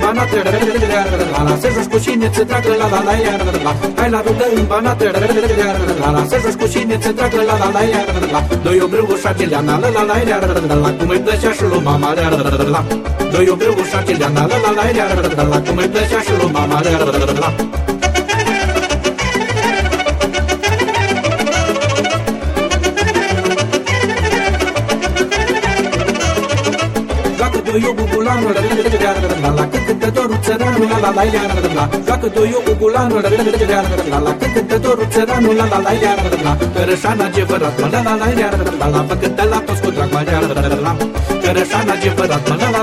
banate La la se joci cu cine ți tragă la la la la Hai la rudă în banate La la se joci cu cine ți tragă la la la la Doi obrâu și aceleana la la la la Cum îi plăcea și lui mama la Doi obrâu și aceleana la la la la Cum îi plăcea și lui mama la doi eu bubulanul la la când cântătorul țăranul la la la la la Joacă doi eu bubulanul la la când cântătorul țăranul la la la la Cărășana gevărat la la la la la Făcântă la toți cu drag la la Cărășana gevărat la la la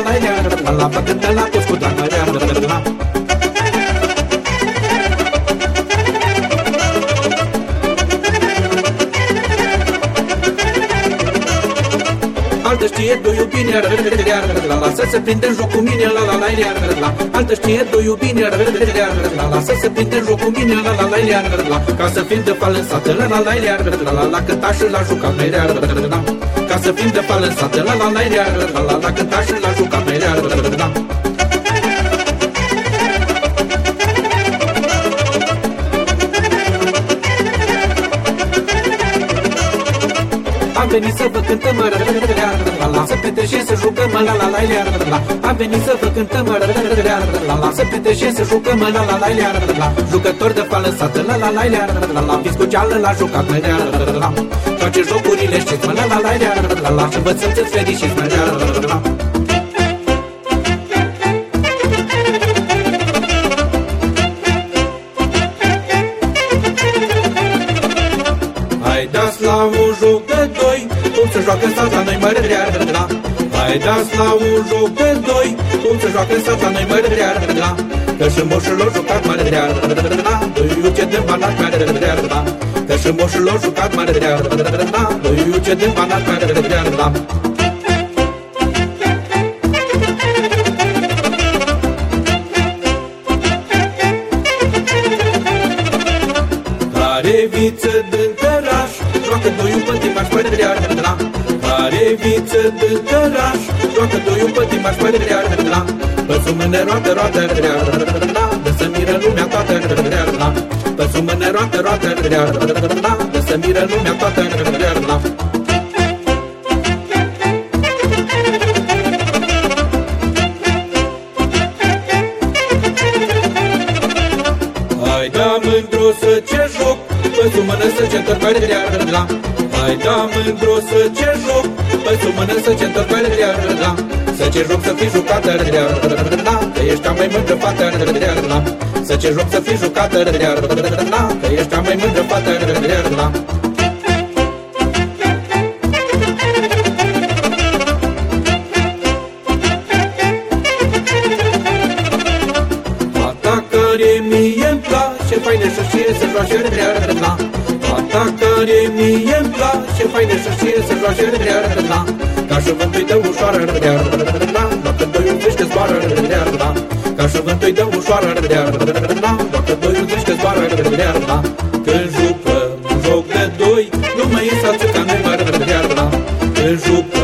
la la Făcântă la toți cu drag la la Altă știe doi iubine la la Să se prinde în joc cu mine la la la la Altă știe doi iubine la la Să se prinde în joc cu mine la la la la Ca să fim de falensată la la la la la La cânta și la jucat mai la Ca să fim de falensată la la la la la La cânta și la jucat mai la Am venit să vă cântăm la la Să petreșim să jucăm la la la la la Am venit să vă cântăm la la Să petreșim să jucăm la la la la Jucători de falăsată la la la la la Fiți cu ceală la jucat la la Toate jocurile știți la la la la la Și învățăm să-ți fericiți la la la Hai dați la un joc de doi Cum se joacă salsa noi mări la Hai dați la un joc de doi Cum se joacă salsa noi mări la Că și moșilor jucat mări la Doi uce de banat mări la Că și moșilor jucat mări la Doi uce de banat mări la Care viță din căraș Joacă doi un pătimaș pe de la Care viță din căraș Joacă doi un pătimaș pe de la Pe sumâne roată, roată, la De să miră lumea toată, la Pe sumâne roată, roată, la De să miră lumea toată, la Hai da mândru să ce joc Pe sumănă să ce întorc de la Hai da mândru să ce joc Pe sumănă să ce întorc de la Să ce joc să fii jucată la Că ești cea mai mândră fată la Să ce joc să fii jucată la Că ești cea mai mândră fată la Fata care mie-mi place Faină și știe să joace la Fata care mie-mi place Faină și știe să joace la Ca și vântul de ușoară la Dacă doi iubește zboară la Ca și vântul de ușoară la Dacă doi iubește zboară la Când jucăm joc de doi Nu mai e să ca noi la Când jucăm